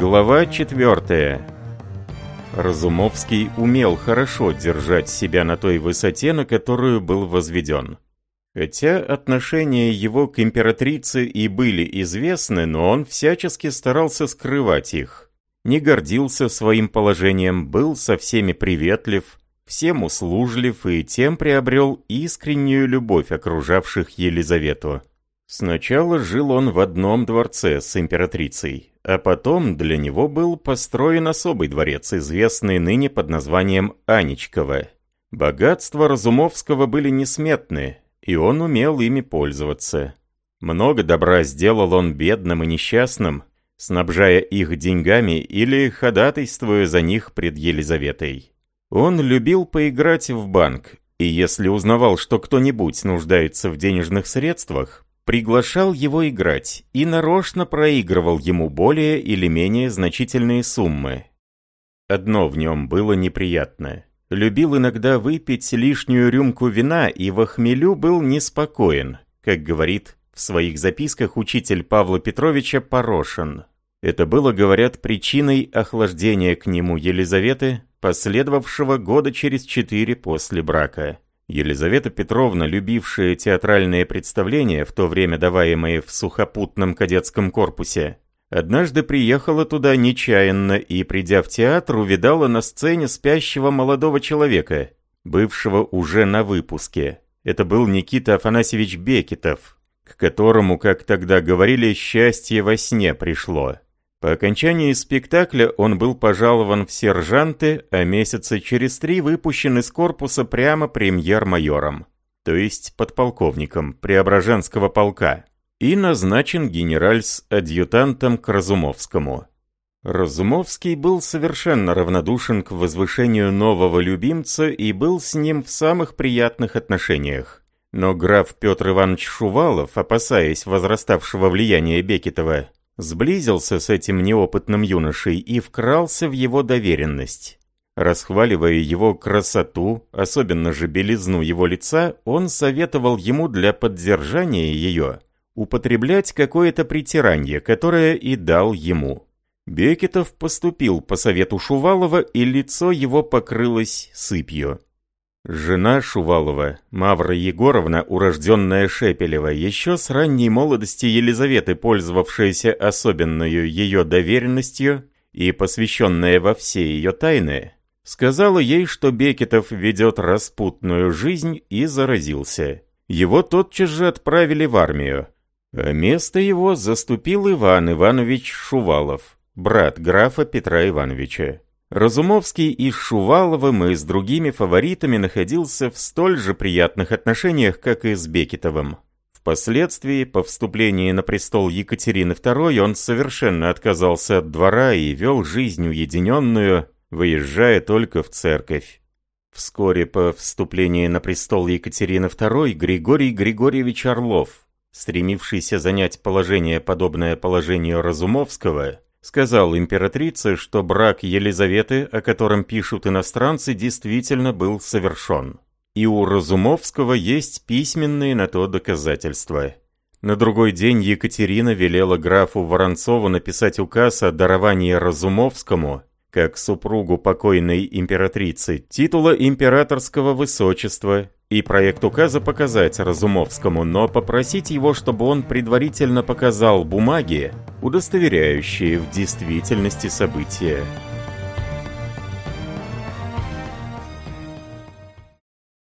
Глава 4. Разумовский умел хорошо держать себя на той высоте, на которую был возведен. Хотя отношения его к императрице и были известны, но он всячески старался скрывать их. Не гордился своим положением, был со всеми приветлив, всем услужлив и тем приобрел искреннюю любовь окружавших Елизавету. Сначала жил он в одном дворце с императрицей, а потом для него был построен особый дворец, известный ныне под названием Анечково. Богатства Разумовского были несметны, и он умел ими пользоваться. Много добра сделал он бедным и несчастным, снабжая их деньгами или ходатайствуя за них пред Елизаветой. Он любил поиграть в банк, и если узнавал, что кто-нибудь нуждается в денежных средствах, приглашал его играть и нарочно проигрывал ему более или менее значительные суммы. Одно в нем было неприятное. Любил иногда выпить лишнюю рюмку вина и в хмелю был неспокоен, как говорит в своих записках учитель Павла Петровича Порошин. Это было, говорят, причиной охлаждения к нему Елизаветы, последовавшего года через четыре после брака. Елизавета Петровна, любившая театральные представления, в то время даваемые в сухопутном кадетском корпусе, однажды приехала туда нечаянно и, придя в театр, увидала на сцене спящего молодого человека, бывшего уже на выпуске. Это был Никита Афанасьевич Бекетов, к которому, как тогда говорили, счастье во сне пришло. По окончании спектакля он был пожалован в сержанты, а месяца через три выпущен из корпуса прямо премьер-майором, то есть подполковником Преображенского полка, и назначен генеральс-адъютантом к Разумовскому. Разумовский был совершенно равнодушен к возвышению нового любимца и был с ним в самых приятных отношениях. Но граф Петр Иванович Шувалов, опасаясь возраставшего влияния Бекетова, сблизился с этим неопытным юношей и вкрался в его доверенность. Расхваливая его красоту, особенно же белизну его лица, он советовал ему для поддержания ее употреблять какое-то притиранье, которое и дал ему. Бекетов поступил по совету Шувалова, и лицо его покрылось сыпью. Жена Шувалова, Мавра Егоровна, урожденная Шепелева, еще с ранней молодости Елизаветы, пользовавшаяся особенную ее доверенностью и посвященная во все ее тайны, сказала ей, что Бекетов ведет распутную жизнь и заразился. Его тотчас же отправили в армию, а место его заступил Иван Иванович Шувалов, брат графа Петра Ивановича. Разумовский и с Шуваловым и с другими фаворитами находился в столь же приятных отношениях, как и с Бекетовым. Впоследствии, по вступлении на престол Екатерины II, он совершенно отказался от двора и вел жизнь уединенную, выезжая только в церковь. Вскоре по вступлении на престол Екатерины II Григорий Григорьевич Орлов, стремившийся занять положение, подобное положению Разумовского, сказал императрице, что брак Елизаветы, о котором пишут иностранцы, действительно был совершен. И у Разумовского есть письменные на то доказательства. На другой день Екатерина велела графу Воронцову написать указ о даровании Разумовскому, как супругу покойной императрицы, титула императорского высочества и проект указа показать Разумовскому, но попросить его, чтобы он предварительно показал бумаги, удостоверяющие в действительности события.